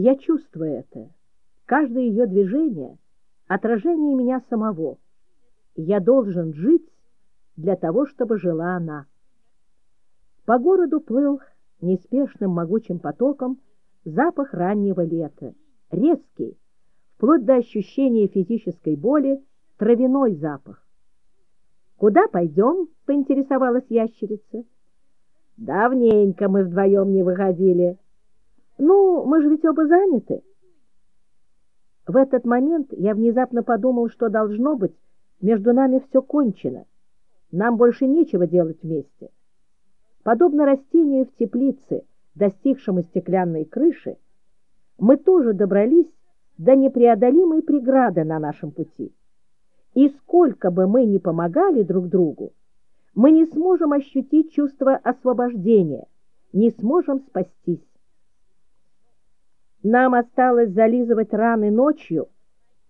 Я чувствую это. Каждое ее движение — отражение меня самого. Я должен жить для того, чтобы жила она. По городу плыл неспешным могучим потоком запах раннего лета, резкий, вплоть до ощущения физической боли, травяной запах. «Куда пойдем?» — поинтересовалась ящерица. «Давненько мы вдвоем не выходили. Ну, мы же ведь оба заняты». В этот момент я внезапно подумал, что должно быть, между нами все кончено. Нам больше нечего делать вместе. Подобно растению в теплице, достигшему стеклянной крыши, мы тоже добрались до непреодолимой преграды на нашем пути. И сколько бы мы ни помогали друг другу, мы не сможем ощутить чувство освобождения, не сможем спастись. Нам осталось зализывать раны ночью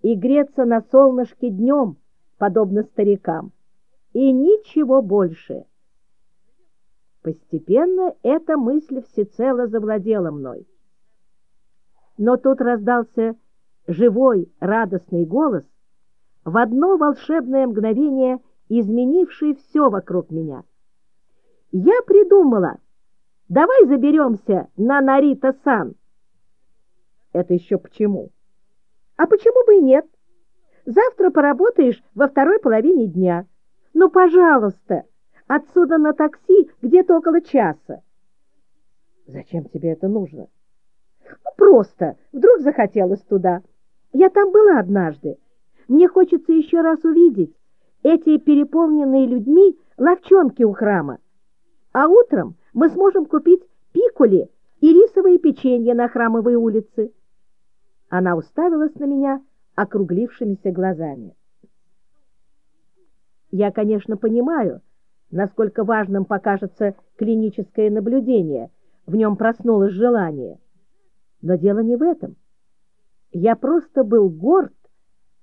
и греться на солнышке днем, подобно старикам, и ничего больше. Постепенно эта мысль всецело завладела мной. Но тут раздался живой, радостный голос, в одно волшебное мгновение изменивший все вокруг меня. Я придумала, давай заберемся на Нарита-сан. Это еще почему? А почему бы и нет? Завтра поработаешь во второй половине дня. Ну, пожалуйста, отсюда на такси где-то около часа. Зачем тебе это нужно? Ну, просто, вдруг захотелось туда. Я там была однажды. Мне хочется еще раз увидеть эти переполненные людьми ловчонки у храма. А утром мы сможем купить пикули и рисовые печенья на храмовой улице. Она уставилась на меня округлившимися глазами. Я, конечно, понимаю, насколько важным покажется клиническое наблюдение, в нем проснулось желание. Но дело не в этом. Я просто был горд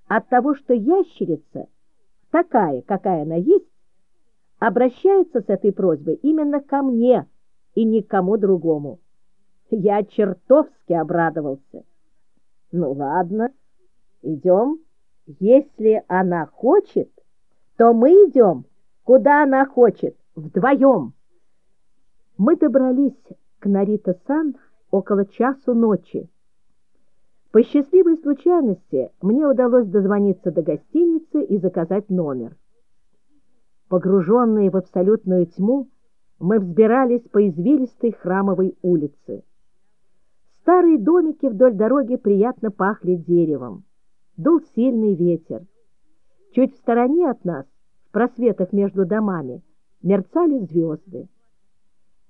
от того, что ящерица, такая, какая она есть, обращается с этой просьбой именно ко мне и ни к кому другому. Я чертовски обрадовался. Ну ладно, идем. Если она хочет, то мы идем, куда она хочет, вдвоем. Мы добрались к Нарита-сан около часу ночи. По счастливой случайности мне удалось дозвониться до гостиницы и заказать номер. Погруженные в абсолютную тьму, мы взбирались по извилистой храмовой улице. Старые домики вдоль дороги приятно пахли деревом. Дул сильный ветер. Чуть в стороне от нас, в просветах между домами, мерцали звезды.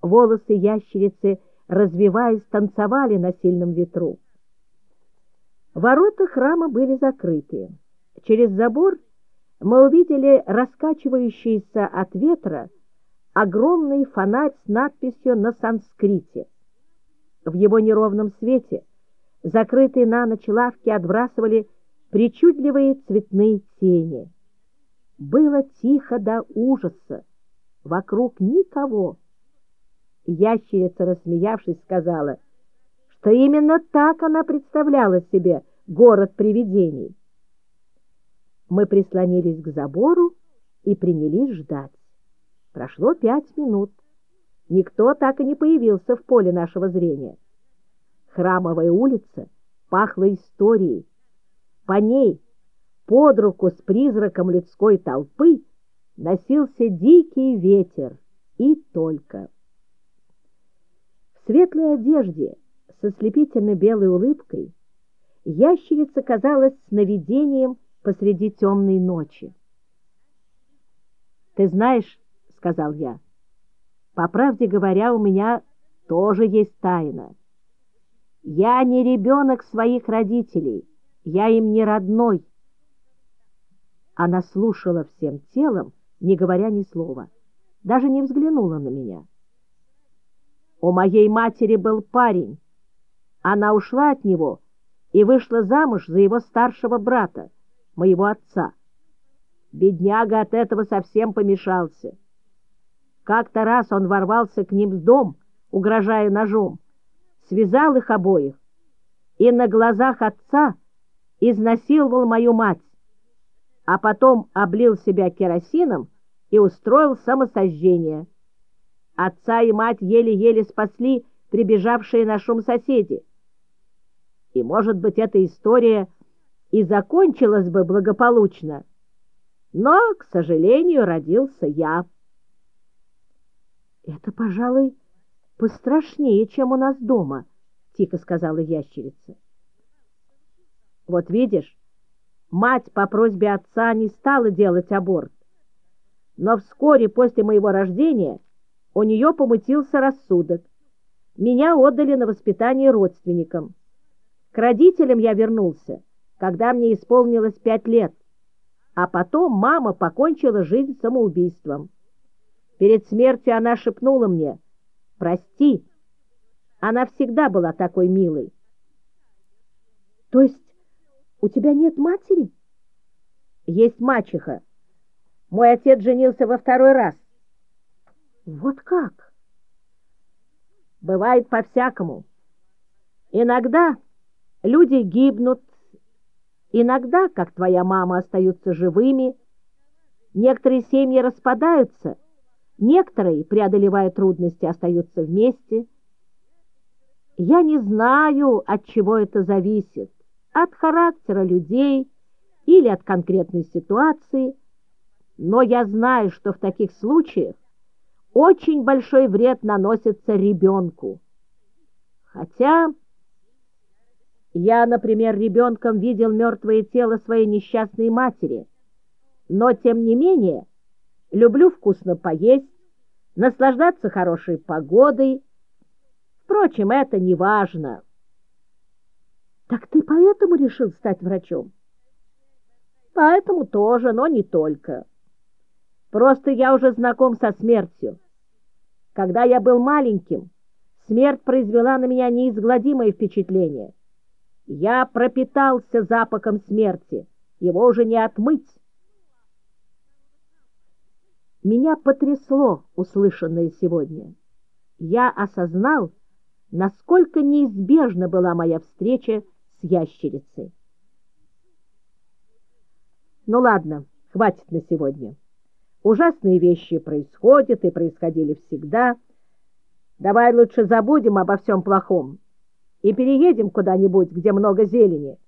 Волосы ящерицы, развиваясь, танцевали на сильном ветру. Ворота храма были закрыты. Через забор мы увидели раскачивающийся от ветра огромный фонарь с надписью на санскрите. В его неровном свете закрытые на ночь лавки отбрасывали причудливые цветные тени. Было тихо до ужаса, вокруг никого. Ящерица, рассмеявшись, сказала, что именно так она представляла себе город привидений. Мы прислонились к забору и принялись ждать. Прошло пять минут. Никто так и не появился в поле нашего зрения. Храмовая улица пахла историей. По ней, под руку с призраком людской толпы, носился дикий ветер и только. В светлой одежде, со слепительно белой улыбкой, ящерица казалась сновидением посреди темной ночи. «Ты знаешь, — сказал я, — по правде говоря, у меня тоже есть тайна. Я не ребенок своих родителей, я им не родной. Она слушала всем телом, не говоря ни слова, даже не взглянула на меня. У моей матери был парень. Она ушла от него и вышла замуж за его старшего брата, моего отца. Бедняга от этого совсем помешался. Как-то раз он ворвался к ним в дом, угрожая ножом, связал их обоих и на глазах отца изнасиловал мою мать, а потом облил себя керосином и устроил самосожжение. Отца и мать еле-еле спасли прибежавшие на шум соседи. И, может быть, эта история и закончилась бы благополучно, но, к сожалению, родился я. Это, пожалуй, пострашнее, чем у нас дома, — тихо сказала ящерица. Вот видишь, мать по просьбе отца не стала делать аборт. Но вскоре после моего рождения у нее помутился рассудок. Меня отдали на воспитание родственникам. К родителям я вернулся, когда мне исполнилось пять лет, а потом мама покончила жизнь самоубийством. Перед смертью она шепнула мне «Прости». Она всегда была такой милой. То есть у тебя нет матери? Есть мачеха. Мой отец женился во второй раз. Вот как? Бывает по-всякому. Иногда люди гибнут, иногда, как твоя мама, остаются живыми. Некоторые семьи распадаются, некоторые, преодолевая трудности, остаются вместе. Я не знаю, от чего это зависит, от характера людей или от конкретной ситуации, но я знаю, что в таких случаях очень большой вред наносится ребенку. Хотя я, например, ребенком видел мертвое тело своей несчастной матери, но, тем не менее, люблю вкусно поесть, наслаждаться хорошей погодой. Впрочем, это не важно. Так ты поэтому решил стать врачом? Поэтому тоже, но не только. Просто я уже знаком со смертью. Когда я был маленьким, смерть произвела на меня неизгладимое впечатление. Я пропитался запахом смерти, его уже не отмыть. Меня потрясло услышанное сегодня. Я осознал, насколько неизбежна была моя встреча с ящерицей. Ну ладно, хватит на сегодня. Ужасные вещи происходят и происходили всегда. Давай лучше забудем обо всем плохом и переедем куда-нибудь, где много зелени.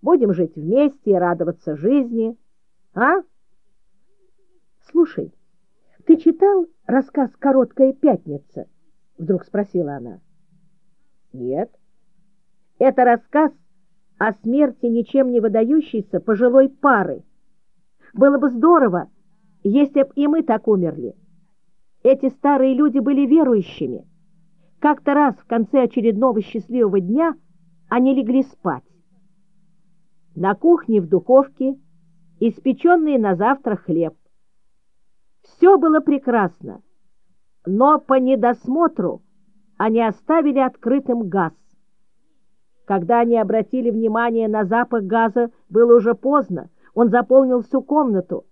Будем жить вместе и радоваться жизни. А? Слушай, ты читал рассказ «Короткая пятница»? Вдруг спросила она. Нет. Это рассказ о смерти ничем не выдающейся пожилой пары. Было бы здорово, если б и мы так умерли. Эти старые люди были верующими. Как-то раз в конце очередного счастливого дня они легли спать. На кухне в духовке испеченный на завтра хлеб. Все было прекрасно, но по недосмотру они оставили открытым газ. Когда они обратили внимание на запах газа, было уже поздно, он заполнил всю комнату.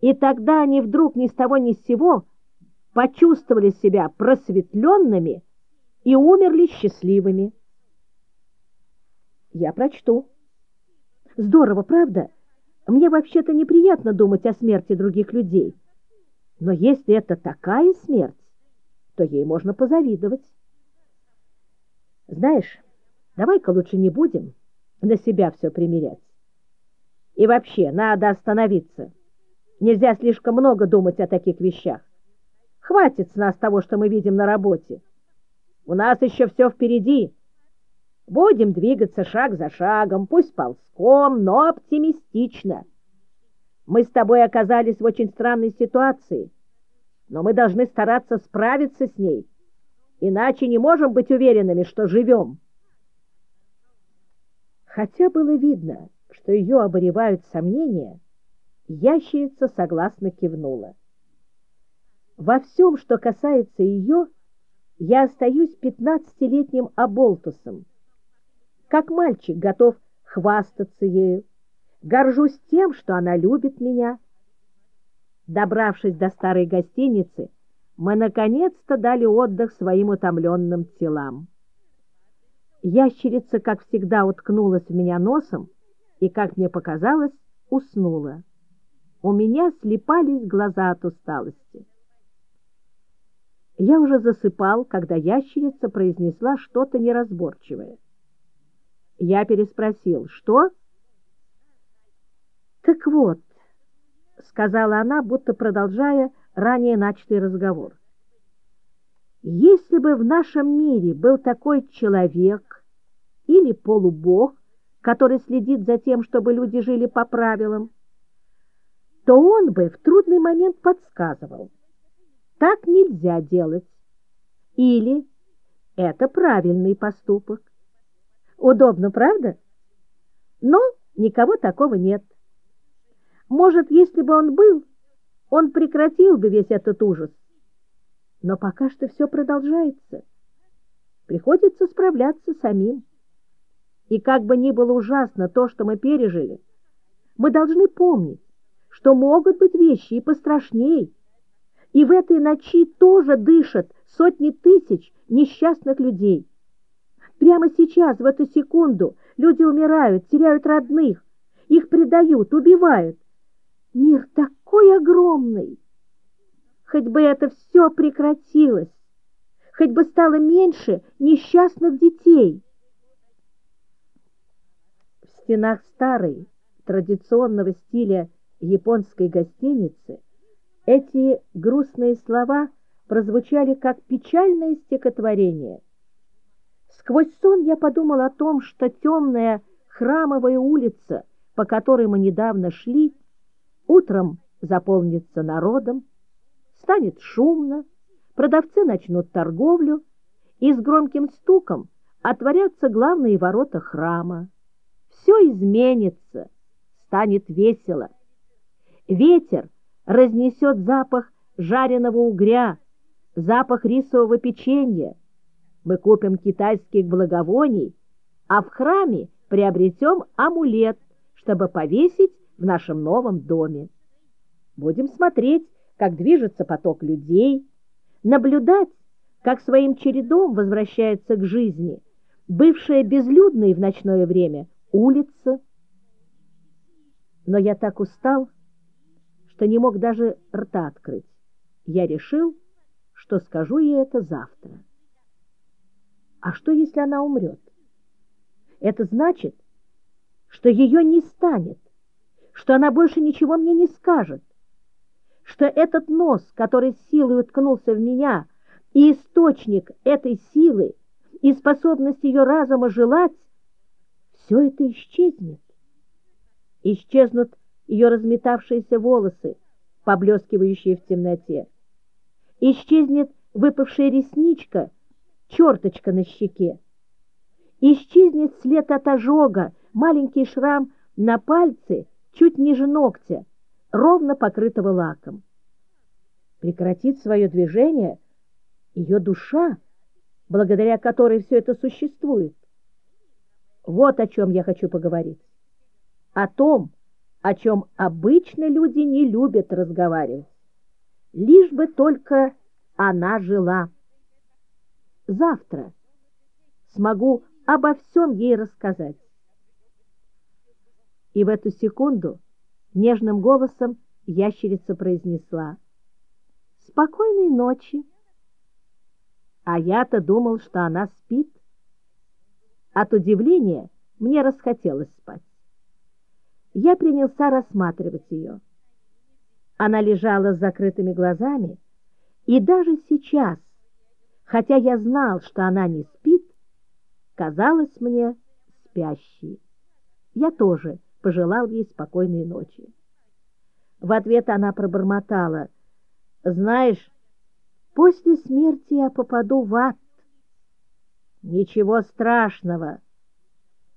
И тогда они вдруг ни с того ни с сего почувствовали себя просветленными и умерли счастливыми. Я прочту. Здорово, правда? Мне вообще-то неприятно думать о смерти других людей. Но если это такая смерть, то ей можно позавидовать. Знаешь, давай-ка лучше не будем на себя все примерять. И вообще, надо остановиться. Нельзя слишком много думать о таких вещах. Хватит с нас того, что мы видим на работе. У нас еще все впереди. Будем двигаться шаг за шагом, пусть ползком, но оптимистично. Мы с тобой оказались в очень странной ситуации, но мы должны стараться справиться с ней, иначе не можем быть уверенными, что живем. Хотя было видно, что ее оборевают сомнения, ящерица согласно кивнула. Во всем, что касается ее, я остаюсь пятнадцатилетним оболтусом. Как мальчик готов хвастаться ею, горжусь тем, что она любит меня. Добравшись до старой гостиницы, мы наконец-то дали отдых своим утомленным телам. Ящерица, как всегда, уткнулась в меня носом и, как мне показалось, уснула. У меня слепались глаза от усталости. Я уже засыпал, когда ящерица произнесла что-то неразборчивое. Я переспросил, что? Так вот, сказала она, будто продолжая ранее начатый разговор. Если бы в нашем мире был такой человек или полубог, который следит за тем, чтобы люди жили по правилам, то он бы в трудный момент подсказывал. Так нельзя делать. Или это правильный поступок. Удобно, правда? Но никого такого нет. Может, если бы он был, он прекратил бы весь этот ужас. Но пока что все продолжается. Приходится справляться самим. И как бы ни было ужасно то, что мы пережили, мы должны помнить, что могут быть вещи и пострашней. И в этой ночи тоже дышат сотни тысяч несчастных людей. Прямо сейчас, в эту секунду, люди умирают, теряют родных, их предают, убивают. Мир такой огромный! хоть бы это все прекратилось, хоть бы стало меньше несчастных детей. В стенах старой, традиционного стиля японской гостиницы эти грустные слова прозвучали как печальное стихотворение. Сквозь сон я подумал о том, что темная храмовая улица, по которой мы недавно шли, утром заполнится народом, станет шумно, продавцы начнут торговлю, и с громким стуком отворятся главные ворота храма. Все изменится, станет весело. Ветер разнесет запах жареного угря, запах рисового печенья. Мы купим китайских благовоний, а в храме приобретем амулет, чтобы повесить в нашем новом доме. Будем смотреть, как движется поток людей, наблюдать, как своим чередом возвращается к жизни бывшая безлюдной в ночное время улица. Но я так устал, что не мог даже рта открыть. Я решил, что скажу ей это завтра. А что, если она умрет? Это значит, что ее не станет, что она больше ничего мне не скажет, что этот нос, который силой уткнулся в меня, и источник этой силы, и способность ее разума желать, все это исчезнет. Исчезнут ее разметавшиеся волосы, поблескивающие в темноте. Исчезнет выпавшая ресничка, черточка на щеке. Исчезнет след от ожога, маленький шрам на пальце, чуть ниже ногтя, ровно покрытого лаком. Прекратит свое движение ее душа, благодаря которой все это существует. Вот о чем я хочу поговорить. О том, о чем обычно люди не любят разговаривать. Лишь бы только она жила. Завтра смогу обо всем ей рассказать. И в эту секунду Нежным голосом ящерица произнесла «Спокойной ночи». А я-то думал, что она спит. От удивления мне расхотелось спать. Я принялся рассматривать ее. Она лежала с закрытыми глазами, и даже сейчас, хотя я знал, что она не спит, казалась мне спящей. Я тоже пожелал ей спокойной ночи. В ответ она пробормотала, «Знаешь, после смерти я попаду в ад». «Ничего страшного».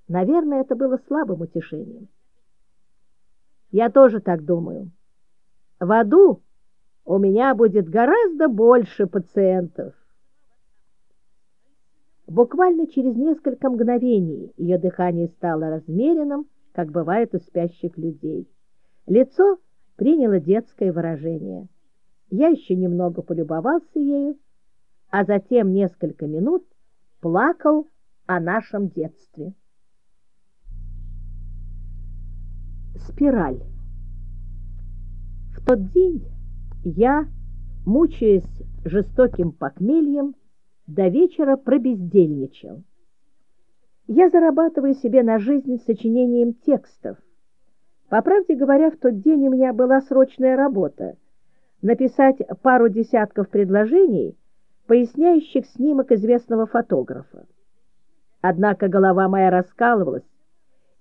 Наверное, это было слабым утешением. Я тоже так думаю. В аду у меня будет гораздо больше пациентов. Буквально через несколько мгновений ее дыхание стало размеренным, как бывает у спящих людей. Лицо приняло детское выражение. Я еще немного полюбовался ею, а затем несколько минут плакал о нашем детстве. Спираль. В тот день я, мучаясь жестоким похмельем, до вечера пробездельничал. Я зарабатываю себе на жизнь сочинением текстов. По правде говоря, в тот день у меня была срочная работа — написать пару десятков предложений, поясняющих снимок известного фотографа. Однако голова моя раскалывалась,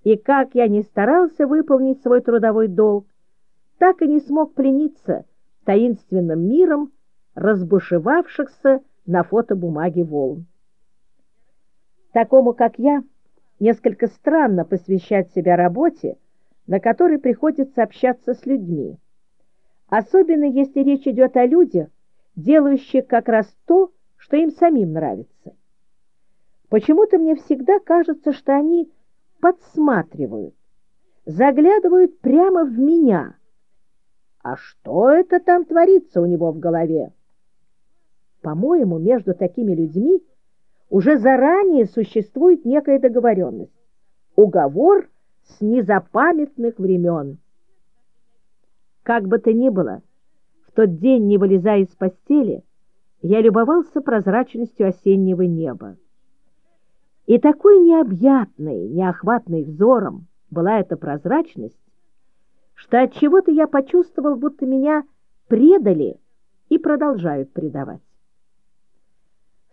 и как я не старался выполнить свой трудовой долг, так и не смог плениться таинственным миром разбушевавшихся на фотобумаге волн. Такому, как я, несколько странно посвящать себя работе, на которой приходится общаться с людьми, особенно если речь идет о людях, делающих как раз то, что им самим нравится. Почему-то мне всегда кажется, что они подсматривают, заглядывают прямо в меня. А что это там творится у него в голове? По-моему, между такими людьми уже заранее существует некая договоренность, уговор с незапамятных времен. Как бы то ни было, в тот день, не вылезая из постели, я любовался прозрачностью осеннего неба. И такой необъятной, неохватной взором была эта прозрачность, что от чего-то я почувствовал, будто меня предали и продолжают предавать.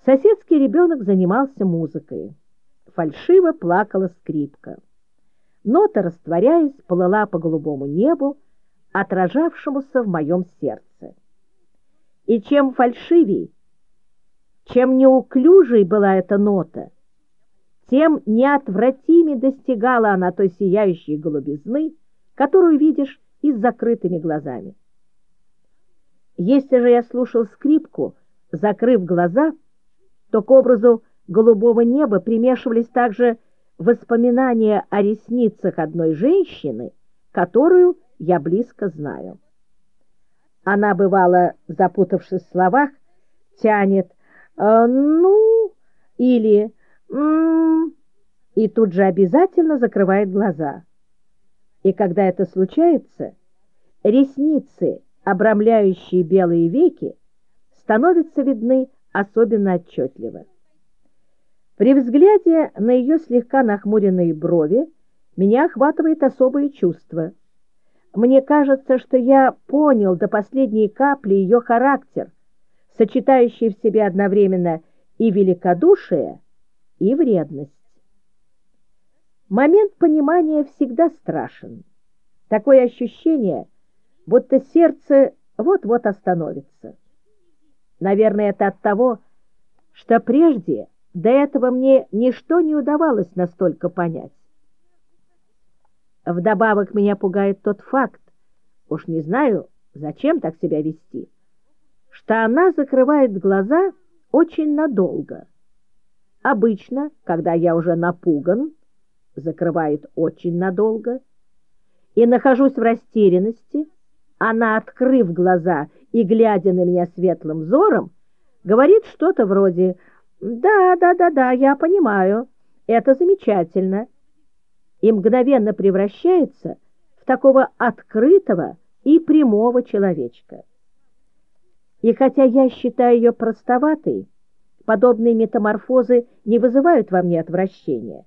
Соседский ребенок занимался музыкой. Фальшиво плакала скрипка. Нота, растворяясь, плыла по голубому небу, отражавшемуся в моем сердце. И чем фальшивей, чем неуклюжей была эта нота, тем неотвратимее достигала она той сияющей голубизны, которую видишь и с закрытыми глазами. Если же я слушал скрипку, закрыв глаза, то к образу голубого неба примешивались также воспоминания о ресницах одной женщины, которую я близко знаю. Она, бывала, запутавшись в словах, тянет «э, «ну» или «м-м» и тут же обязательно закрывает глаза. И когда это случается, ресницы, обрамляющие белые веки, становятся видны особенно отчетливо. При взгляде на ее слегка нахмуренные брови меня охватывает особое чувство. Мне кажется, что я понял до последней капли ее характер, сочетающий в себе одновременно и великодушие, и вредность. Момент понимания всегда страшен. Такое ощущение, будто сердце вот-вот остановится. Наверное, это от того, что прежде до этого мне ничто не удавалось настолько понять. Вдобавок меня пугает тот факт, уж не знаю, зачем так себя вести, что она закрывает глаза очень надолго. Обычно, когда я уже напуган, закрывает очень надолго, и нахожусь в растерянности, она, открыв глаза и глядя на меня светлым взором, говорит что-то вроде «Да, да, да, да, я понимаю, это замечательно» и мгновенно превращается в такого открытого и прямого человечка. И хотя я считаю ее простоватой, подобные метаморфозы не вызывают во мне отвращения.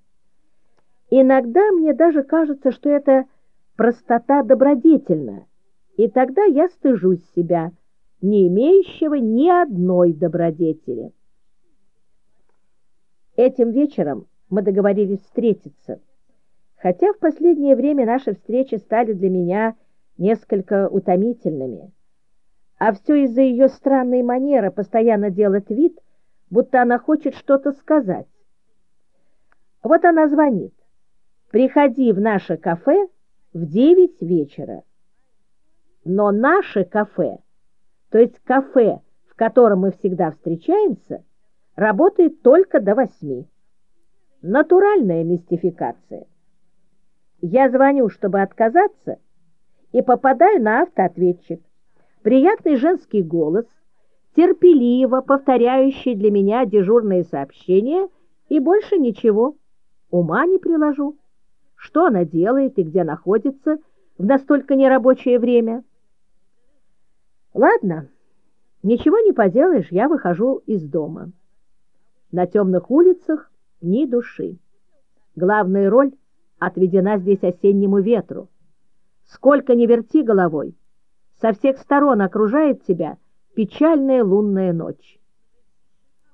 Иногда мне даже кажется, что эта простота добродетельна, и тогда я стыжусь себя, не имеющего ни одной добродетели. Этим вечером мы договорились встретиться, хотя в последнее время наши встречи стали для меня несколько утомительными. А все из-за ее странной манеры постоянно делать вид, будто она хочет что-то сказать. Вот она звонит. «Приходи в наше кафе в девять вечера». Но наше кафе, то есть кафе, в котором мы всегда встречаемся, работает только до восьми. Натуральная мистификация. Я звоню, чтобы отказаться, и попадаю на автоответчик. Приятный женский голос, терпеливо повторяющий для меня дежурные сообщения, И больше ничего. Ума не приложу. Что она делает и где находится в настолько нерабочее время? Ладно, ничего не поделаешь, я выхожу из дома. На темных улицах ни души. Главная роль отведена здесь осеннему ветру. Сколько ни верти головой, со всех сторон окружает тебя печальная лунная ночь.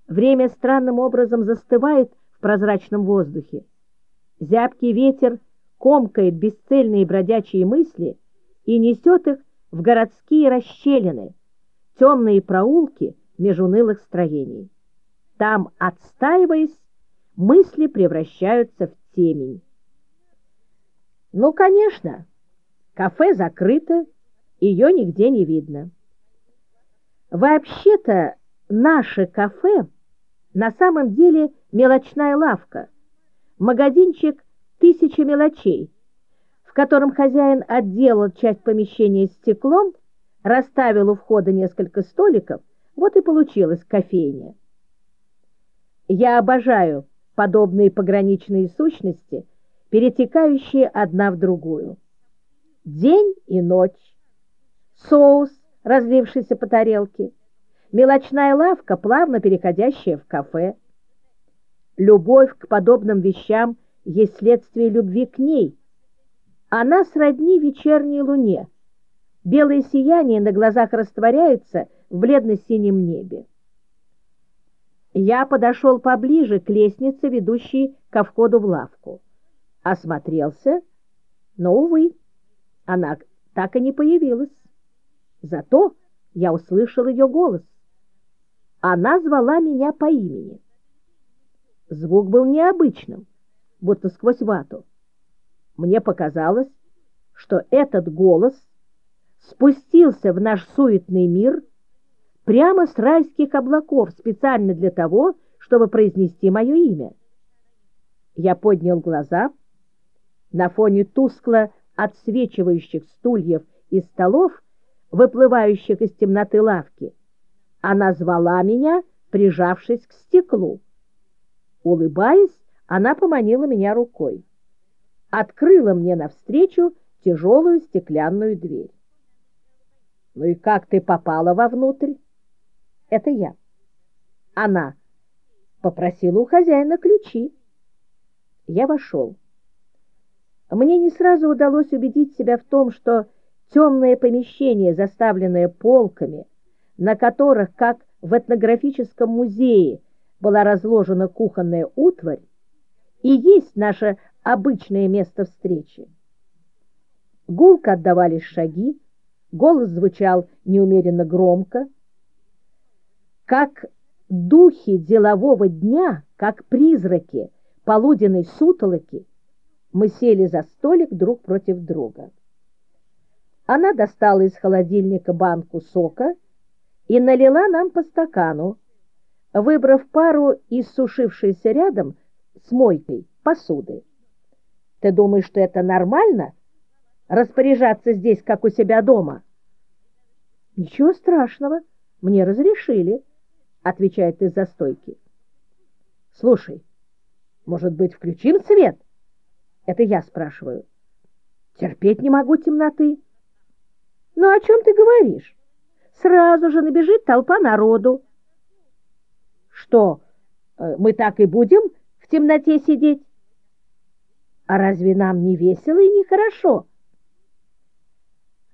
Время странным образом застывает в прозрачном воздухе. Зябкий ветер комкает бесцельные бродячие мысли и несет их в городские расщелины, темные проулки меж унылых строений. Там, отстаиваясь, мысли превращаются в темень. Ну, конечно, кафе закрыто, ее нигде не видно. Вообще-то наше кафе на самом деле мелочная лавка, магазинчик «Тысяча мелочей», в котором хозяин отделал часть помещения стеклом, расставил у входа несколько столиков, вот и получилась кофейня. Я обожаю подобные пограничные сущности, перетекающие одна в другую. День и ночь, соус, разлившийся по тарелке, мелочная лавка, плавно переходящая в кафе. Любовь к подобным вещам есть следствие любви к ней. Она сродни вечерней луне. Белое сияние на глазах растворяется в бледно-синем небе. Я подошел поближе к лестнице, ведущей ко входу в лавку. Осмотрелся, но, увы, она так и не появилась. Зато я услышал ее голос. Она звала меня по имени. Звук был необычным, будто сквозь вату. Мне показалось, что этот голос спустился в наш суетный мир прямо с райских облаков специально для того, чтобы произнести мое имя. Я поднял глаза. На фоне тускло отсвечивающих стульев и столов, выплывающих из темноты лавки, она звала меня, прижавшись к стеклу. Улыбаясь, она поманила меня рукой. Открыла мне навстречу тяжелую стеклянную дверь. «Ну и как ты попала вовнутрь?» «Это я». Она попросила у хозяина ключи. Я вошел. Мне не сразу удалось убедить себя в том, что темное помещение, заставленное полками, на которых, как в этнографическом музее, была разложена кухонная утварь, и есть наше обычное место встречи. Гулко отдавались шаги, голос звучал неумеренно громко. Как духи делового дня, как призраки полуденной сутолоки, мы сели за столик друг против друга. Она достала из холодильника банку сока и налила нам по стакану, выбрав пару из сушившейся рядом с мойкой посуды. Ты думаешь, что это нормально? Распоряжаться здесь, как у себя дома? Ничего страшного, мне разрешили, отвечает из-за стойки. Слушай, может быть, включим свет? Это я спрашиваю. Терпеть не могу темноты. Ну, о чем ты говоришь? сразу же набежит толпа народу. Что, э, мы так и будем темноте сидеть? А разве нам не весело и не хорошо?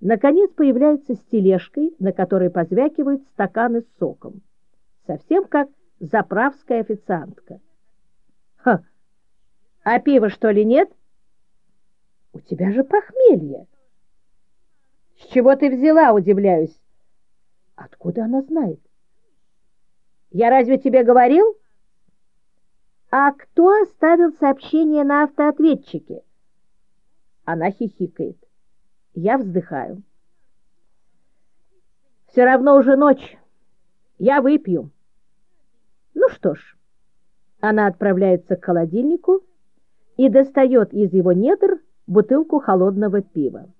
Наконец появляется с тележкой, на которой позвякивают стаканы с соком. Совсем как заправская официантка. Ха! А пива, что ли, нет? У тебя же похмелье. С чего ты взяла, удивляюсь? Откуда она знает? Я разве тебе говорил? А кто оставил сообщение на автоответчике? Она хихикает. Я вздыхаю. Все равно уже ночь. Я выпью. Ну что ж. Она отправляется к холодильнику и достает из его недр бутылку холодного пива.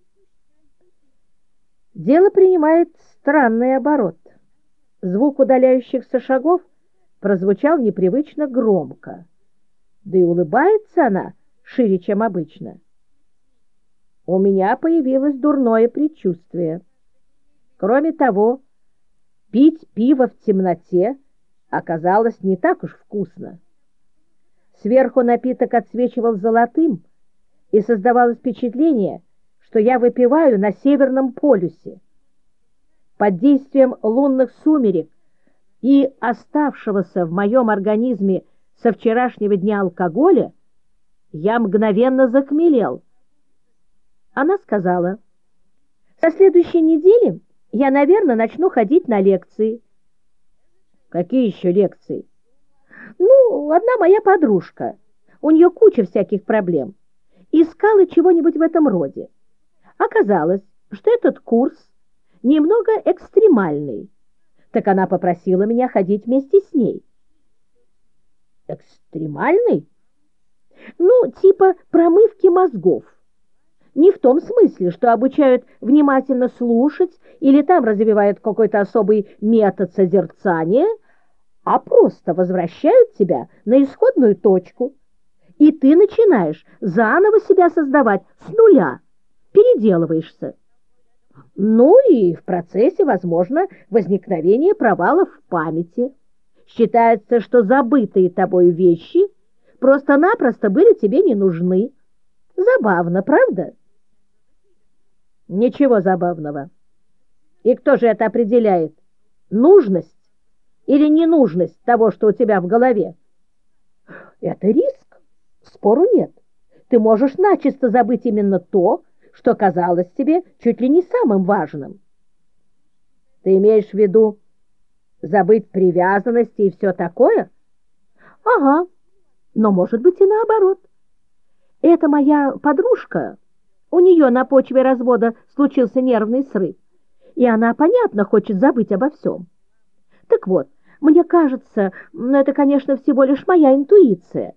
Дело принимает странный оборот. Звук удаляющихся шагов прозвучал непривычно громко, да и улыбается она шире, чем обычно. У меня появилось дурное предчувствие. Кроме того, пить пиво в темноте оказалось не так уж вкусно. Сверху напиток отсвечивал золотым, и создавалось впечатление, что я выпиваю на Северном полюсе. Под действием лунных сумерек и оставшегося в моем организме со вчерашнего дня алкоголя я мгновенно захмелел. Она сказала, «Со следующей недели я, наверное, начну ходить на лекции». «Какие еще лекции?» «Ну, одна моя подружка. У нее куча всяких проблем. Искала чего-нибудь в этом роде. Оказалось, что этот курс немного экстремальный. Так она попросила меня ходить вместе с ней. Экстремальный? Ну, типа промывки мозгов. Не в том смысле, что обучают внимательно слушать или там развивают какой-то особый метод созерцания, а просто возвращают тебя на исходную точку. И ты начинаешь заново себя создавать с нуля, переделываешься. Ну и в процессе возможно возникновение провалов в памяти. Считается, что забытые тобой вещи просто-напросто были тебе не нужны. Забавно, правда? Ничего забавного. И кто же это определяет? Нужность или ненужность того, что у тебя в голове? Это риск, спору нет. Ты можешь начисто забыть именно то, что казалось тебе чуть ли не самым важным. Ты имеешь в виду забыть привязанности и все такое? Ага, но может быть и наоборот. Это моя подружка, у нее на почве развода случился нервный срыв, и она, понятно, хочет забыть обо всем. Так вот, мне кажется, но это, конечно, всего лишь моя интуиция,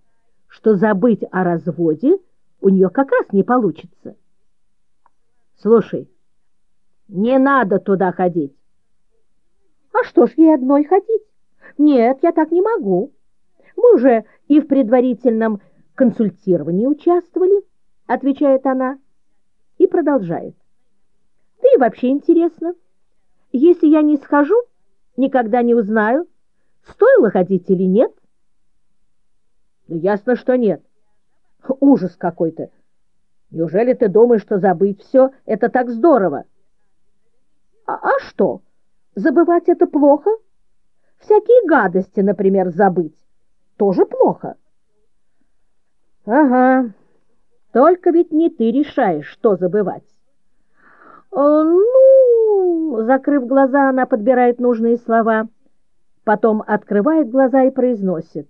что забыть о разводе у нее как раз не получится. Слушай, не надо туда ходить. А что ж ей одной ходить? Нет, я так не могу. Мы уже и в предварительном консультировании участвовали, отвечает она и продолжает. Да и вообще интересно. Если я не схожу, никогда не узнаю, стоило ходить или нет. Ясно, что нет. Ужас какой-то. Неужели ты думаешь, что забыть все — это так здорово? А, а что, забывать это плохо? Всякие гадости, например, забыть, тоже плохо. Ага, только ведь не ты решаешь, что забывать. Э, ну, закрыв глаза, она подбирает нужные слова, потом открывает глаза и произносит.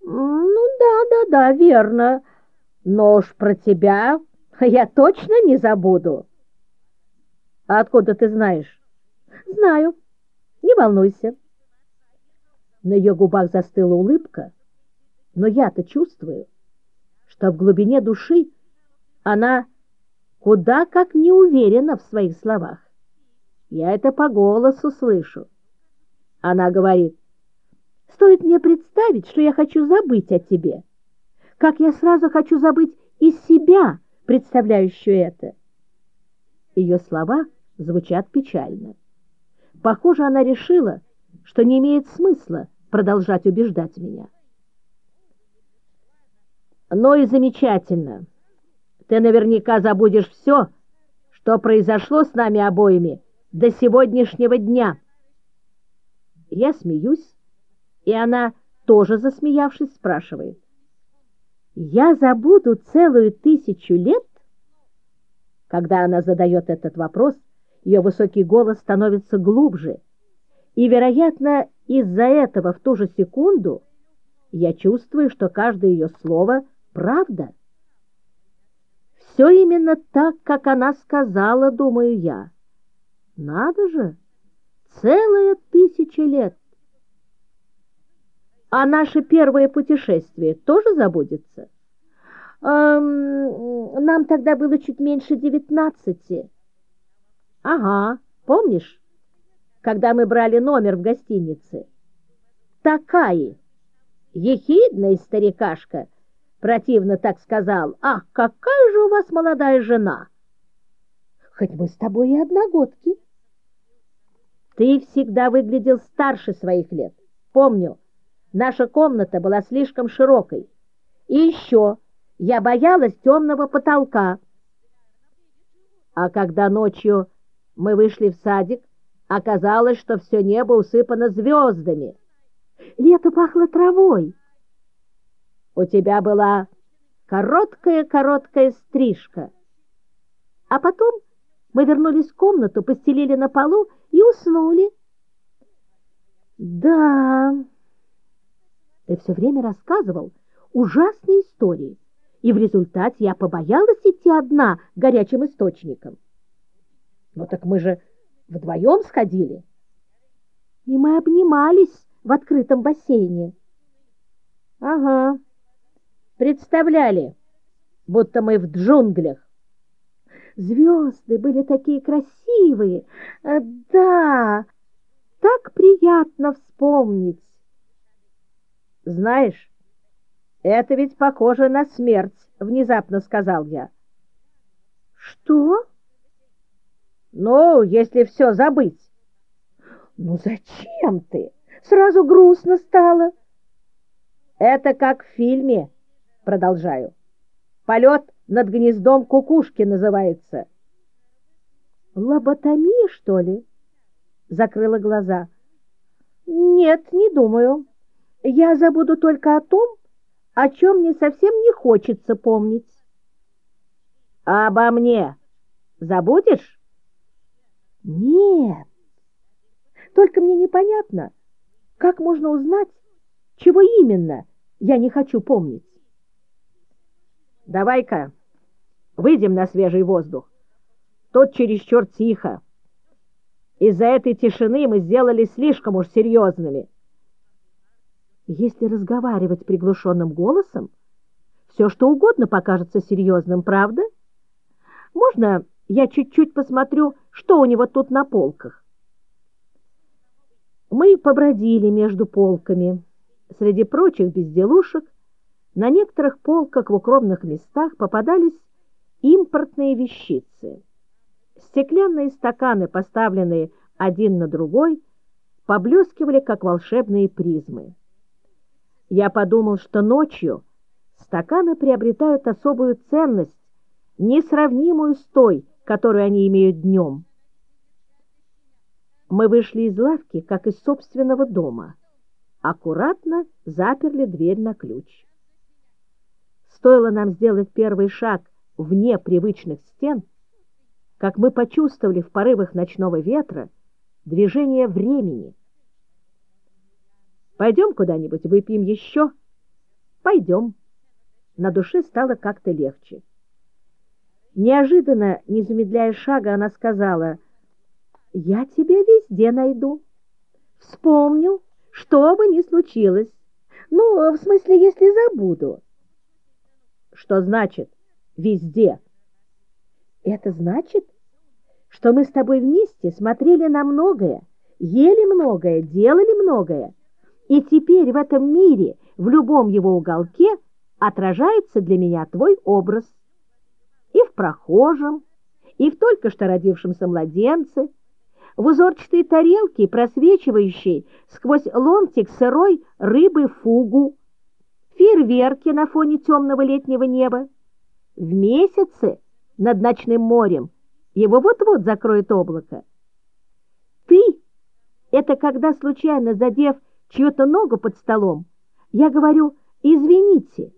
Ну да, да, да, верно. Но уж про тебя я точно не забуду. А откуда ты знаешь? Знаю. Не волнуйся. На ее губах застыла улыбка, но я-то чувствую, что в глубине души она куда как не уверена в своих словах. Я это по голосу слышу. Она говорит, стоит мне представить, что я хочу забыть о тебе, как я сразу хочу забыть и себя, представляющую это. Ее слова звучат печально. Похоже, она решила, что не имеет смысла продолжать убеждать меня. Но и замечательно. Ты наверняка забудешь все, что произошло с нами обоими до сегодняшнего дня. Я смеюсь, и она, тоже засмеявшись, спрашивает. Я забуду целую тысячу лет? Когда она задает этот вопрос, ее высокий голос становится глубже, и, вероятно, из-за этого в ту же секунду я чувствую, что каждое ее слово — правда. Все именно так, как она сказала, думаю я. Надо же, целая тысяча лет. А наше первое путешествие тоже забудется? Эм, нам тогда было чуть меньше девятнадцати. Ага, помнишь, когда мы брали номер в гостинице? Такая ехидная старикашка Противно так сказал. Ах, какая же у вас молодая жена! Хоть мы с тобой и одногодки. Ты всегда выглядел старше своих лет. Помню, наша комната была слишком широкой. И еще я боялась темного потолка. А когда ночью мы вышли в садик, оказалось, что все небо усыпано звездами. Лето пахло травой. У тебя была короткая-короткая стрижка. А потом мы вернулись в комнату, постелили на полу и уснули. Да, ты все время рассказывал ужасные истории, и в результате я побоялась идти одна горячим источником. Ну так мы же вдвоем сходили. И мы обнимались в открытом бассейне. Ага, представляли, будто мы в джунглях. Звезды были такие красивые. Э, да, так приятно вспомнить. Знаешь, это ведь похоже на смерть, внезапно сказал я. Что? Ну, если все забыть. Ну зачем ты? Сразу грустно стало. Это как в фильме, продолжаю. Полет над гнездом кукушки называется. Лоботомия, что ли? Закрыла глаза. Нет, не думаю. Я забуду только о том, о чем мне совсем не хочется помнить. А обо мне забудешь? Нет. Только мне непонятно, как можно узнать, чего именно я не хочу помнить. Давай-ка выйдем на свежий воздух. Тут чересчур тихо. Из-за этой тишины мы сделали слишком уж серьезными. Если разговаривать приглушенным голосом, все что угодно покажется серьезным, правда? Можно я чуть-чуть посмотрю, что у него тут на полках? Мы побродили между полками. Среди прочих безделушек на некоторых полках в укромных местах попадались импортные вещицы. Стеклянные стаканы, поставленные один на другой, поблескивали, как волшебные призмы. Я подумал, что ночью стаканы приобретают особую ценность, несравнимую с той, которую они имеют днем. Мы вышли из лавки, как из собственного дома. Аккуратно заперли дверь на ключ. Стоило нам сделать первый шаг вне привычных стен, как мы почувствовали в порывах ночного ветра движение времени. «Пойдем куда-нибудь, выпьем еще?» «Пойдем». На душе стало как-то легче. Неожиданно, не замедляя шага, она сказала, «Я тебя везде найду. Вспомню, что бы ни случилось. Ну, в смысле, если забуду». «Что значит «везде»?» «Это значит, что мы с тобой вместе смотрели на многое, ели многое, делали многое, и теперь в этом мире, в любом его уголке, отражается для меня твой образ. И в прохожем, и в только что родившемся младенце, в узорчатой тарелке, просвечивающей сквозь ломтик сырой рыбы фугу, фейерверки на фоне темного летнего неба, в месяце над ночным морем, его вот-вот закроет облако. Ты — это когда, случайно задев чью-то ногу под столом, я говорю «извините».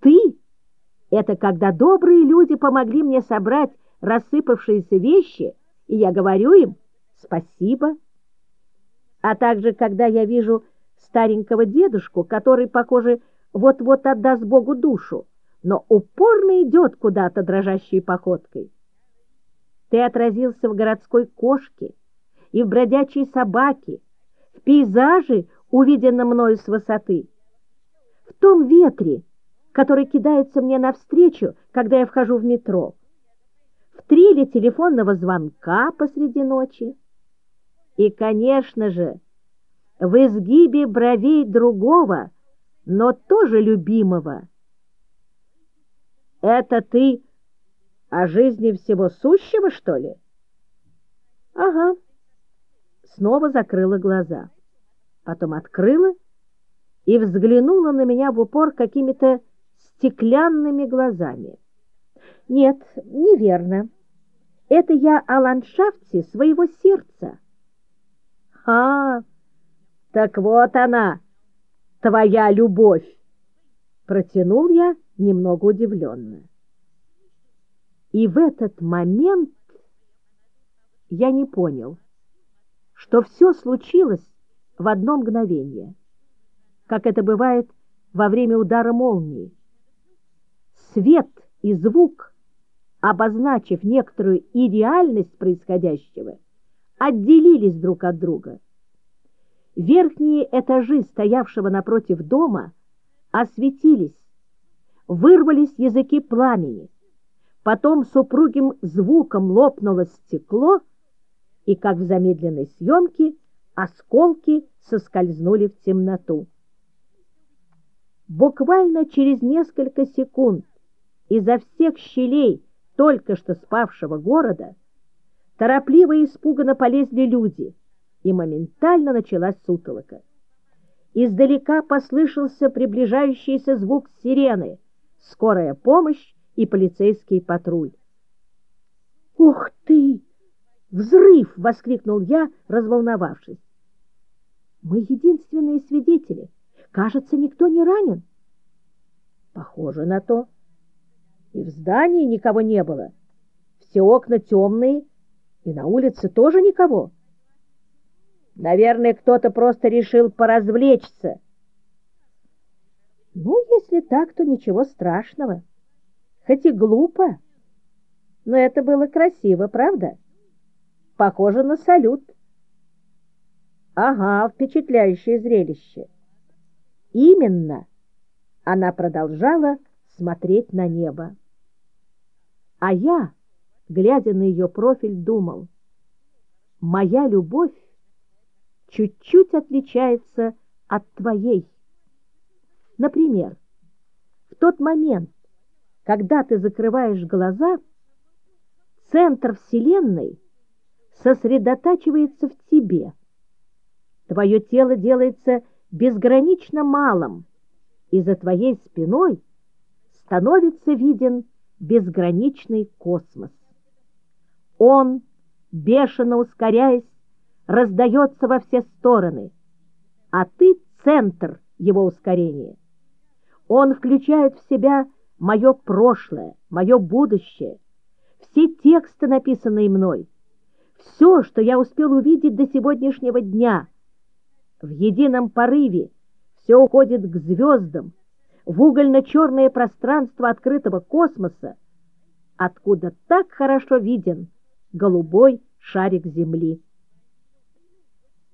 Ты — это когда добрые люди помогли мне собрать рассыпавшиеся вещи, и я говорю им «спасибо». А также, когда я вижу старенького дедушку, который, похоже, вот-вот отдаст Богу душу, но упорно идет куда-то дрожащей походкой. Ты отразился в городской кошке и в бродячей собаке, в пейзаже, увиденном мною с высоты, в том ветре, который кидается мне навстречу, когда я вхожу в метро, в триле телефонного звонка посреди ночи и, конечно же, в изгибе бровей другого, но тоже любимого, Это ты о жизни всего сущего, что ли? Ага. Снова закрыла глаза. Потом открыла и взглянула на меня в упор какими-то стеклянными глазами. Нет, неверно. Это я о ландшафте своего сердца. А, так вот она, твоя любовь, протянул я немного удивленно. И в этот момент я не понял, что все случилось в одно мгновение, как это бывает во время удара молнии. Свет и звук, обозначив некоторую и происходящего, отделились друг от друга. Верхние этажи стоявшего напротив дома осветились, вырвались языки пламени, потом с упругим звуком лопнуло стекло, и, как в замедленной съемке, осколки соскользнули в темноту. Буквально через несколько секунд изо всех щелей только что спавшего города торопливо и испуганно полезли люди, и моментально началась сутолока. Издалека послышался приближающийся звук сирены, скорая помощь и полицейский патруль. «Ух ты! Взрыв!» — воскликнул я, разволновавшись. «Мы единственные свидетели. Кажется, никто не ранен». «Похоже на то. И в здании никого не было. Все окна темные, и на улице тоже никого. Наверное, кто-то просто решил поразвлечься». «Ну, если так, то ничего страшного» хоть и глупо, но это было красиво, правда? Похоже на салют. Ага, впечатляющее зрелище. Именно. Она продолжала смотреть на небо. А я, глядя на ее профиль, думал, моя любовь чуть-чуть отличается от твоей. Например, в тот момент, когда ты закрываешь глаза, центр Вселенной сосредотачивается в тебе. Твое тело делается безгранично малым, и за твоей спиной становится виден безграничный космос. Он, бешено ускоряясь, раздается во все стороны, а ты — центр его ускорения. Он включает в себя мое прошлое, мое будущее, все тексты, написанные мной, все, что я успел увидеть до сегодняшнего дня. В едином порыве все уходит к звездам, в угольно-черное пространство открытого космоса, откуда так хорошо виден голубой шарик Земли.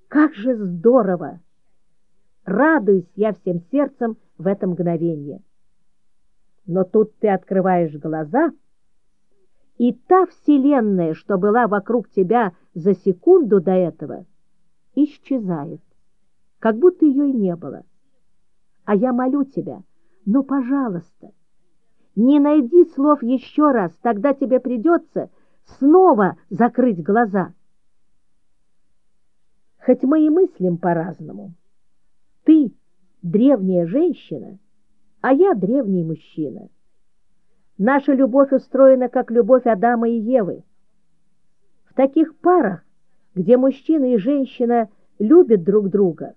Как же здорово! Радуюсь я всем сердцем в это мгновение. Но тут ты открываешь глаза, и та вселенная, что была вокруг тебя за секунду до этого, исчезает, как будто ее и не было. А я молю тебя, ну, пожалуйста, не найди слов еще раз, тогда тебе придется снова закрыть глаза. Хоть мы и мыслим по-разному. Ты, древняя женщина, а я древний мужчина. Наша любовь устроена как любовь Адама и Евы. В таких парах, где мужчина и женщина любят друг друга,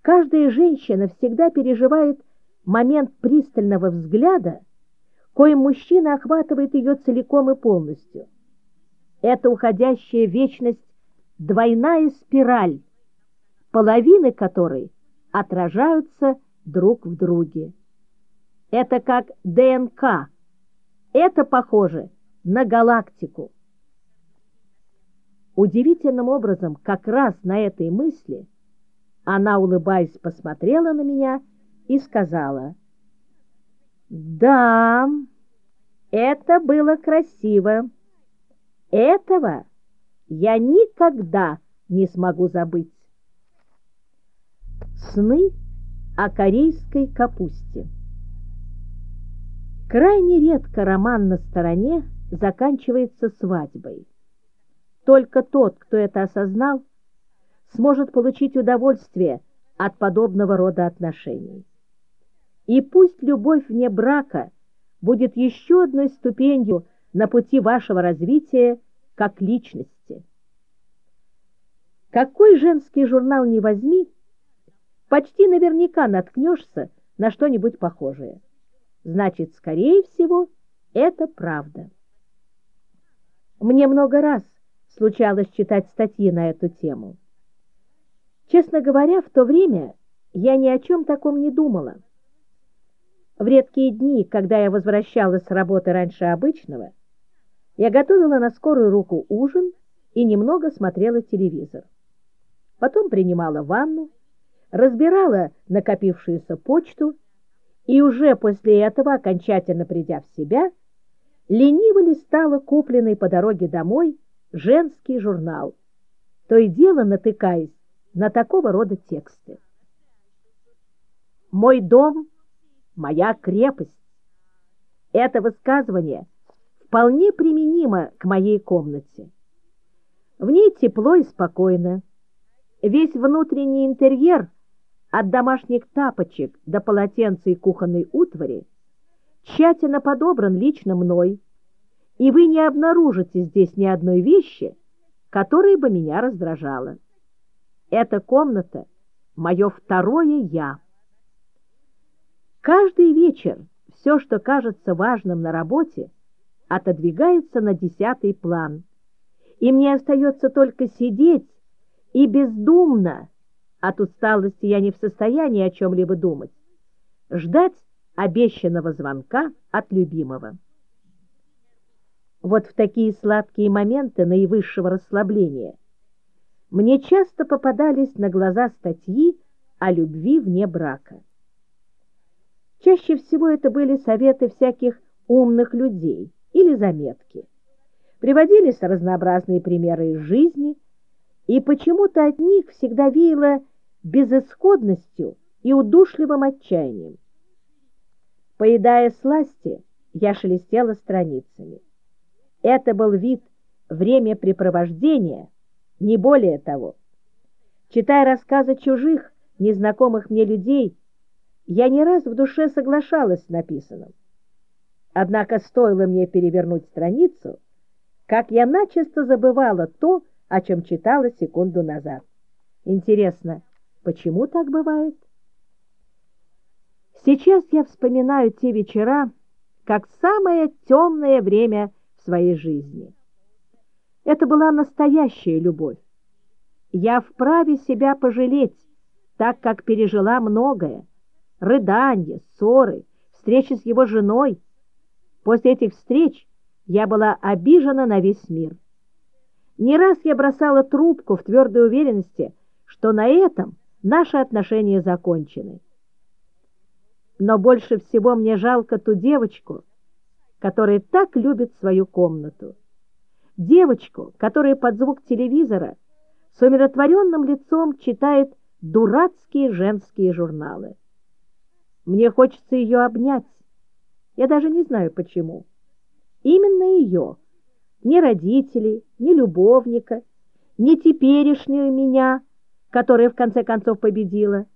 каждая женщина всегда переживает момент пристального взгляда, коим мужчина охватывает ее целиком и полностью. Это уходящая вечность двойная спираль, половины которой отражаются друг в друге. Это как ДНК. Это похоже на галактику. Удивительным образом, как раз на этой мысли, она, улыбаясь, посмотрела на меня и сказала, «Да, это было красиво. Этого я никогда не смогу забыть». Сны о корейской капусте. Крайне редко роман на стороне заканчивается свадьбой. Только тот, кто это осознал, сможет получить удовольствие от подобного рода отношений. И пусть любовь вне брака будет еще одной ступенью на пути вашего развития как личности. Какой женский журнал не возьми, почти наверняка наткнешься на что-нибудь похожее. Значит, скорее всего, это правда. Мне много раз случалось читать статьи на эту тему. Честно говоря, в то время я ни о чем таком не думала. В редкие дни, когда я возвращалась с работы раньше обычного, я готовила на скорую руку ужин и немного смотрела телевизор. Потом принимала ванну, разбирала накопившуюся почту и уже после этого, окончательно придя в себя, лениво листала купленный по дороге домой женский журнал, то и дело натыкаясь на такого рода тексты. «Мой дом — моя крепость». Это высказывание вполне применимо к моей комнате. В ней тепло и спокойно. Весь внутренний интерьер, от домашних тапочек до полотенца и кухонной утвари, тщательно подобран лично мной, и вы не обнаружите здесь ни одной вещи, которая бы меня раздражала. Эта комната — мое второе «я». Каждый вечер все, что кажется важным на работе, отодвигается на десятый план, и мне остается только сидеть и бездумно, от усталости я не в состоянии о чем-либо думать, ждать обещанного звонка от любимого. Вот в такие сладкие моменты наивысшего расслабления мне часто попадались на глаза статьи о любви вне брака. Чаще всего это были советы всяких умных людей или заметки. Приводились разнообразные примеры из жизни, и почему-то от них всегда веяло безысходностью и удушливым отчаянием. Поедая сласти, я шелестела страницами. Это был вид времяпрепровождения, не более того. Читая рассказы чужих, незнакомых мне людей, я не раз в душе соглашалась с написанным. Однако стоило мне перевернуть страницу, как я начисто забывала то, о чем читала секунду назад. Интересно, почему так бывает? Сейчас я вспоминаю те вечера, как самое темное время в своей жизни. Это была настоящая любовь. Я вправе себя пожалеть, так как пережила многое. Рыдания, ссоры, встречи с его женой. После этих встреч я была обижена на весь мир. Не раз я бросала трубку в твердой уверенности, что на этом наши отношения закончены. Но больше всего мне жалко ту девочку, которая так любит свою комнату. Девочку, которая под звук телевизора с умиротворенным лицом читает дурацкие женские журналы. Мне хочется ее обнять. Я даже не знаю почему. Именно ее — ни родителей, ни любовника, ни теперешнюю меня, которая в конце концов победила.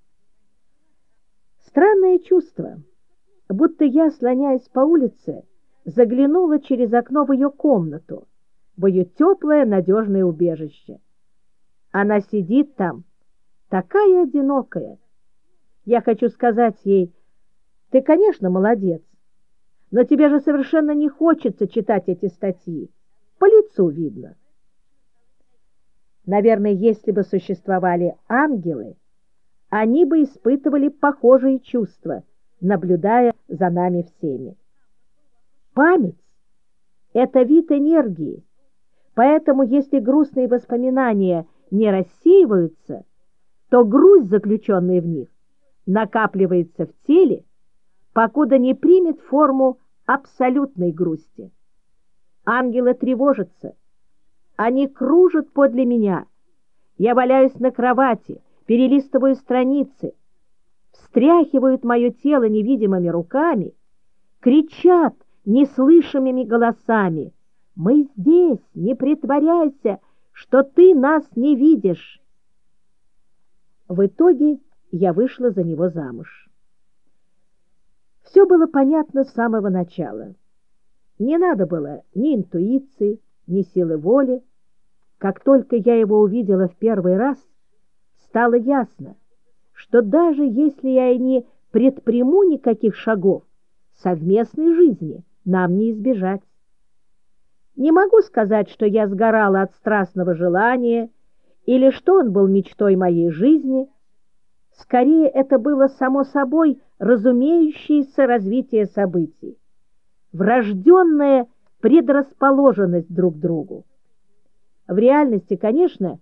Странное чувство, будто я, слоняясь по улице, заглянула через окно в ее комнату, в ее теплое надежное убежище. Она сидит там, такая одинокая. Я хочу сказать ей, ты, конечно, молодец, но тебе же совершенно не хочется читать эти статьи. По лицу видно. Наверное, если бы существовали ангелы, они бы испытывали похожие чувства, наблюдая за нами всеми. Память — это вид энергии, поэтому если грустные воспоминания не рассеиваются, то грусть, заключенная в них, накапливается в теле, покуда не примет форму абсолютной грусти. Ангелы тревожатся. Они кружат подле меня. Я валяюсь на кровати, перелистываю страницы, встряхивают мое тело невидимыми руками, кричат неслышимыми голосами. «Мы здесь, не притворяйся, что ты нас не видишь!» В итоге я вышла за него замуж. Все было понятно с самого начала. Не надо было ни интуиции, ни силы воли. Как только я его увидела в первый раз, стало ясно, что даже если я и не предприму никаких шагов, совместной жизни нам не избежать. Не могу сказать, что я сгорала от страстного желания или что он был мечтой моей жизни. Скорее, это было само собой разумеющееся развитие событий, врожденная предрасположенность друг к другу. В реальности, конечно,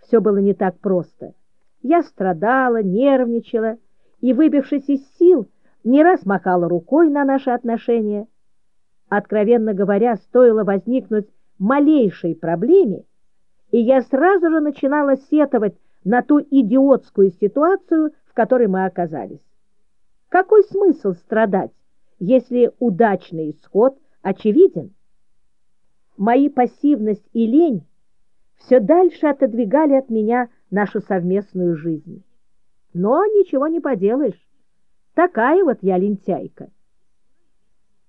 все было не так просто. Я страдала, нервничала и, выбившись из сил, не раз махала рукой на наши отношения. Откровенно говоря, стоило возникнуть малейшей проблеме, и я сразу же начинала сетовать на ту идиотскую ситуацию, в которой мы оказались. Какой смысл страдать, если удачный исход очевиден? Мои пассивность и лень все дальше отодвигали от меня нашу совместную жизнь. Но ничего не поделаешь. Такая вот я лентяйка.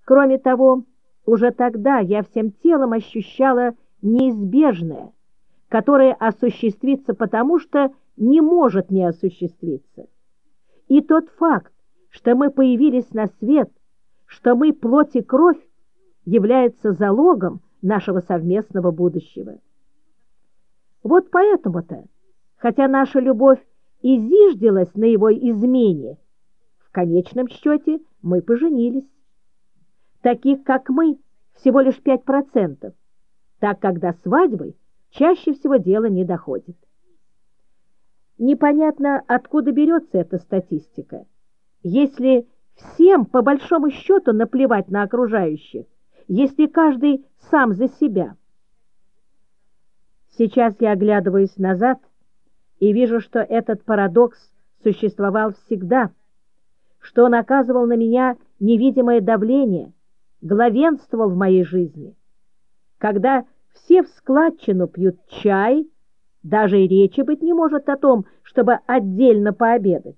Кроме того, уже тогда я всем телом ощущала неизбежное, которое осуществится потому, что не может не осуществиться. И тот факт, что мы появились на свет, что мы плоть и кровь, является залогом нашего совместного будущего. Вот поэтому-то, хотя наша любовь и на его измене, конечном счете мы поженились. Таких, как мы, всего лишь 5%, так как до свадьбы чаще всего дело не доходит. Непонятно, откуда берется эта статистика. Если всем по большому счету наплевать на окружающих, если каждый сам за себя. Сейчас я оглядываюсь назад и вижу, что этот парадокс существовал всегда – что он оказывал на меня невидимое давление, главенствовал в моей жизни. Когда все в складчину пьют чай, даже и речи быть не может о том, чтобы отдельно пообедать.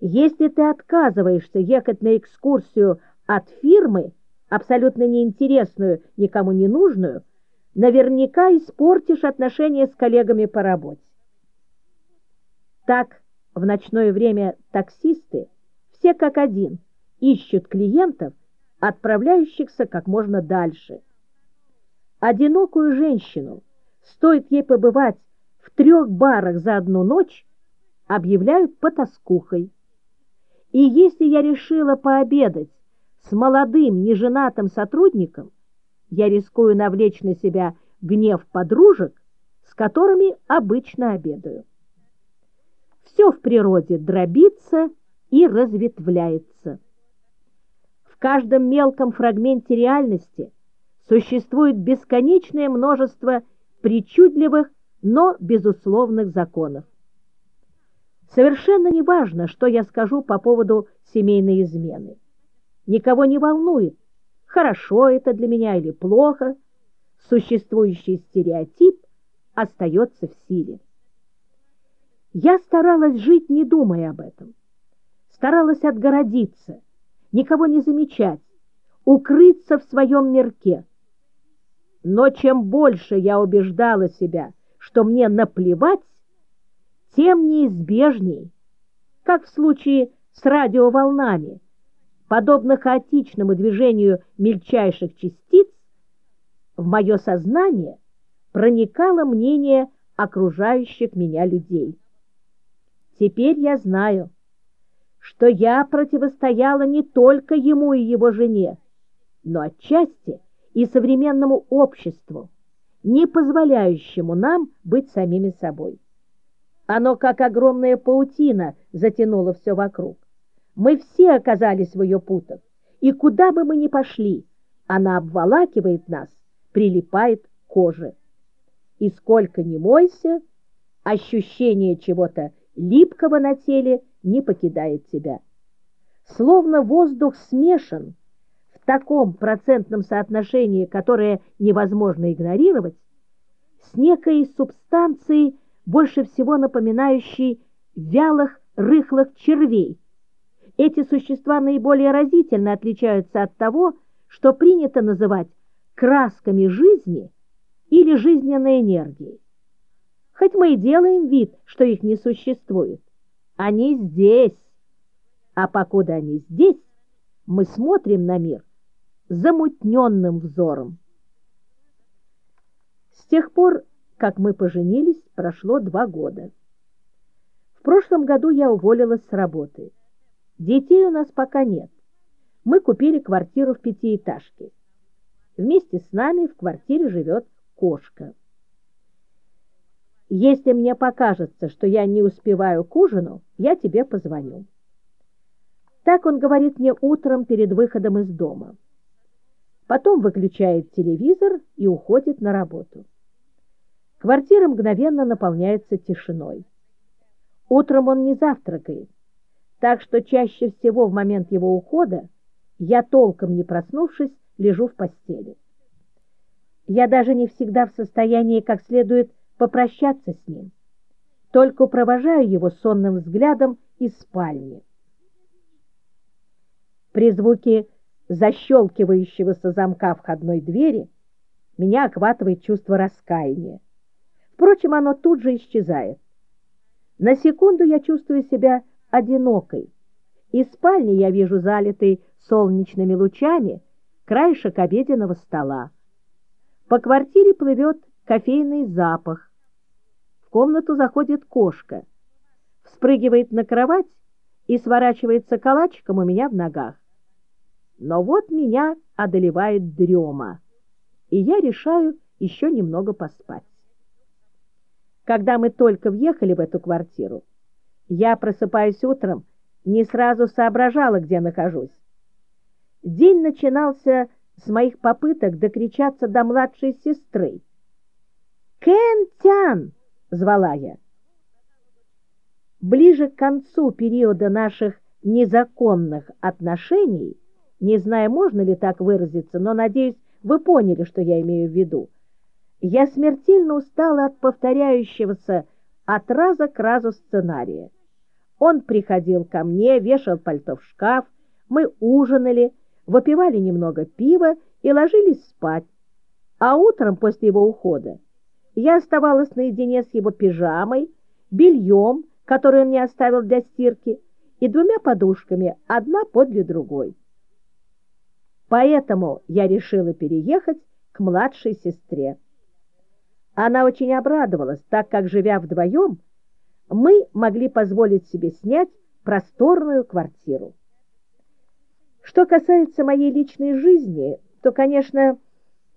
Если ты отказываешься ехать на экскурсию от фирмы, абсолютно неинтересную, никому не нужную, наверняка испортишь отношения с коллегами по работе. Так, в ночное время таксисты все как один ищут клиентов, отправляющихся как можно дальше. Одинокую женщину, стоит ей побывать в трех барах за одну ночь, объявляют потаскухой. И если я решила пообедать с молодым неженатым сотрудником, я рискую навлечь на себя гнев подружек, с которыми обычно обедаю. Все в природе дробится и разветвляется. В каждом мелком фрагменте реальности существует бесконечное множество причудливых, но безусловных законов. Совершенно не важно, что я скажу по поводу семейной измены. Никого не волнует, хорошо это для меня или плохо, существующий стереотип остается в силе. Я старалась жить, не думая об этом старалась отгородиться, никого не замечать, укрыться в своем мирке. Но чем больше я убеждала себя, что мне наплевать, тем неизбежней, как в случае с радиоволнами, подобно хаотичному движению мельчайших частиц, в мое сознание проникало мнение окружающих меня людей. Теперь я знаю, что я противостояла не только ему и его жене, но отчасти и современному обществу, не позволяющему нам быть самими собой. Оно, как огромная паутина, затянуло все вокруг. Мы все оказались в ее путах, и куда бы мы ни пошли, она обволакивает нас, прилипает к коже. И сколько ни мойся, ощущение чего-то липкого на теле не покидает тебя. Словно воздух смешан таком процентном соотношении, которое невозможно игнорировать, с некой субстанцией, больше всего напоминающей вялых рыхлых червей. Эти существа наиболее разительно отличаются от того, что принято называть красками жизни или жизненной энергией. Хоть мы и делаем вид, что их не существует, они здесь. А покуда они здесь, мы смотрим на мир замутненным взором. С тех пор, как мы поженились, прошло два года. В прошлом году я уволилась с работы. Детей у нас пока нет. Мы купили квартиру в пятиэтажке. Вместе с нами в квартире живет кошка. Если мне покажется, что я не успеваю к ужину, я тебе позвоню. Так он говорит мне утром перед выходом из дома. Потом выключает телевизор и уходит на работу. Квартира мгновенно наполняется тишиной. Утром он не завтракает, так что чаще всего в момент его ухода я, толком не проснувшись, лежу в постели. Я даже не всегда в состоянии как следует попрощаться с ним, только провожаю его сонным взглядом из спальни. При звуке защелкивающегося замка входной двери меня охватывает чувство раскаяния. Впрочем, оно тут же исчезает. На секунду я чувствую себя одинокой. Из спальни я вижу залитый солнечными лучами краешек обеденного стола. По квартире плывет кофейный запах. В комнату заходит кошка, вспрыгивает на кровать и сворачивается калачиком у меня в ногах. Но вот меня одолевает дрема, и я решаю еще немного поспать. Когда мы только въехали в эту квартиру, я, просыпаясь утром, не сразу соображала, где нахожусь. День начинался с моих попыток докричаться до младшей сестры. «Кентян!» — звала я. Ближе к концу периода наших незаконных отношений, не знаю, можно ли так выразиться, но, надеюсь, вы поняли, что я имею в виду, я смертельно устала от повторяющегося от раза к разу сценария. Он приходил ко мне, вешал пальто в шкаф, мы ужинали, выпивали немного пива и ложились спать. А утром после его ухода я оставалась наедине с его пижамой, бельем, которое он мне оставил для стирки, и двумя подушками, одна подле другой. Поэтому я решила переехать к младшей сестре. Она очень обрадовалась, так как, живя вдвоем, мы могли позволить себе снять просторную квартиру. Что касается моей личной жизни, то, конечно,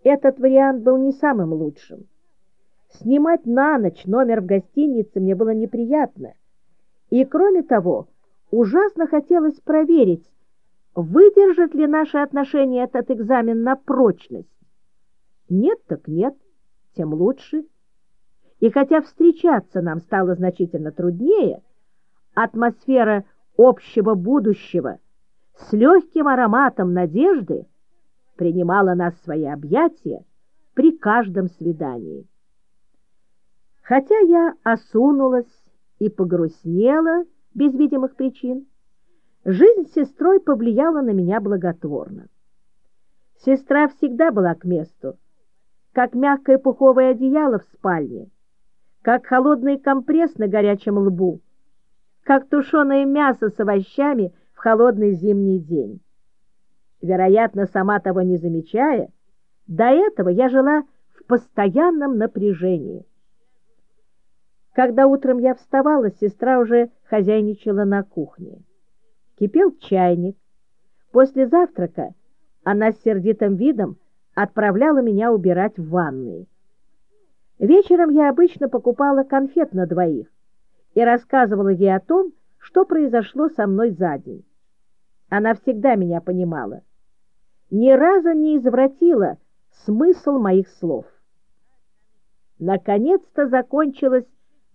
этот вариант был не самым лучшим. Снимать на ночь номер в гостинице мне было неприятно. И, кроме того, ужасно хотелось проверить, выдержат ли наши отношения этот экзамен на прочность. Нет так нет, тем лучше. И хотя встречаться нам стало значительно труднее, атмосфера общего будущего – с легким ароматом надежды принимала нас в свои объятия при каждом свидании. Хотя я осунулась и погрустнела без видимых причин, жизнь с сестрой повлияла на меня благотворно. Сестра всегда была к месту, как мягкое пуховое одеяло в спальне, как холодный компресс на горячем лбу, как тушеное мясо с овощами в холодный зимний день. Вероятно, сама того не замечая, до этого я жила в постоянном напряжении. Когда утром я вставала, сестра уже хозяйничала на кухне. Кипел чайник. После завтрака она с сердитым видом отправляла меня убирать в ванной. Вечером я обычно покупала конфет на двоих и рассказывала ей о том, что произошло со мной за день. Она всегда меня понимала. Ни разу не извратила смысл моих слов. Наконец-то закончилась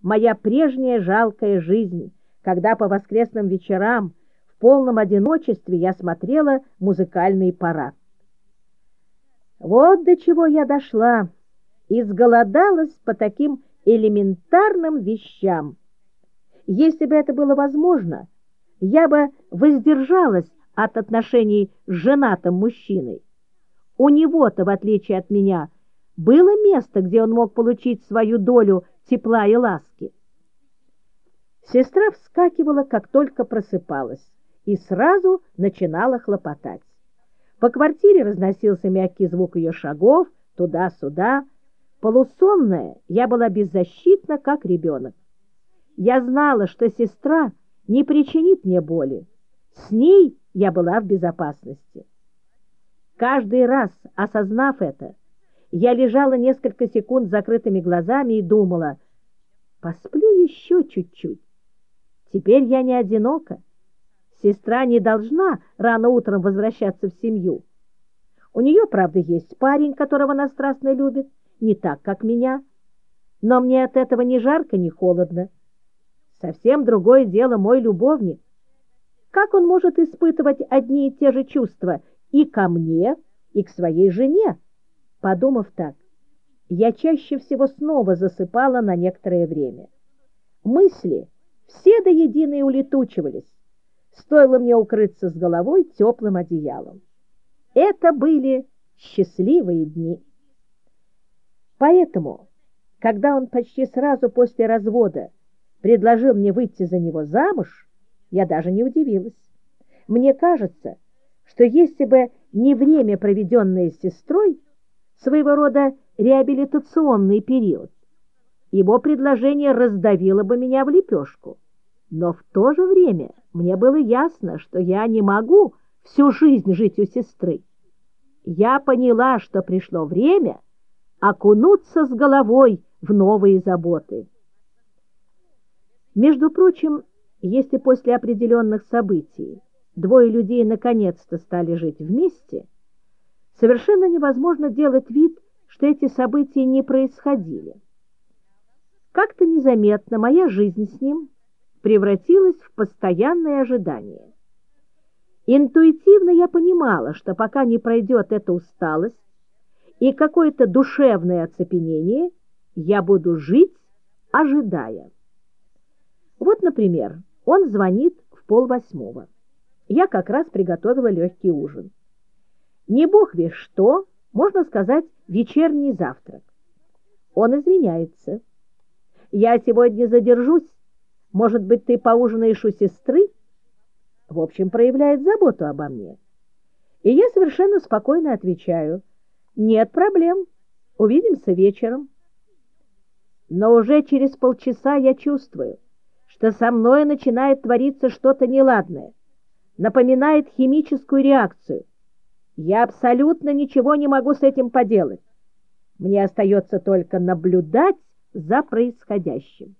моя прежняя жалкая жизнь, когда по воскресным вечерам в полном одиночестве я смотрела музыкальный парад. Вот до чего я дошла. Изголодалась по таким элементарным вещам. Если бы это было возможно, я бы воздержалась от отношений с женатым мужчиной. У него-то, в отличие от меня, было место, где он мог получить свою долю тепла и ласки. Сестра вскакивала, как только просыпалась, и сразу начинала хлопотать. По квартире разносился мягкий звук ее шагов, туда-сюда. Полусонная, я была беззащитна, как ребенок. Я знала, что сестра не причинит мне боли. С ней я была в безопасности. Каждый раз, осознав это, я лежала несколько секунд с закрытыми глазами и думала, посплю еще чуть-чуть. Теперь я не одинока. Сестра не должна рано утром возвращаться в семью. У нее, правда, есть парень, которого она страстно любит, не так, как меня. Но мне от этого ни жарко, ни холодно. Совсем другое дело мой любовник. Как он может испытывать одни и те же чувства и ко мне, и к своей жене? Подумав так, я чаще всего снова засыпала на некоторое время. Мысли все до единой улетучивались. Стоило мне укрыться с головой теплым одеялом. Это были счастливые дни. Поэтому, когда он почти сразу после развода предложил мне выйти за него замуж, я даже не удивилась. Мне кажется, что если бы не время, проведенное с сестрой, своего рода реабилитационный период, его предложение раздавило бы меня в лепешку. Но в то же время мне было ясно, что я не могу всю жизнь жить у сестры. Я поняла, что пришло время окунуться с головой в новые заботы. Между прочим, если после определенных событий двое людей наконец-то стали жить вместе, совершенно невозможно делать вид, что эти события не происходили. Как-то незаметно моя жизнь с ним превратилась в постоянное ожидание. Интуитивно я понимала, что пока не пройдет эта усталость и какое-то душевное оцепенение, я буду жить, ожидая. Вот, например, он звонит в полвосьмого. Я как раз приготовила легкий ужин. Не бог весь что, можно сказать, вечерний завтрак. Он извиняется. Я сегодня задержусь. Может быть, ты поужинаешь у сестры? В общем, проявляет заботу обо мне. И я совершенно спокойно отвечаю. Нет проблем. Увидимся вечером. Но уже через полчаса я чувствую, что со мной начинает твориться что-то неладное, напоминает химическую реакцию. Я абсолютно ничего не могу с этим поделать. Мне остается только наблюдать за происходящим.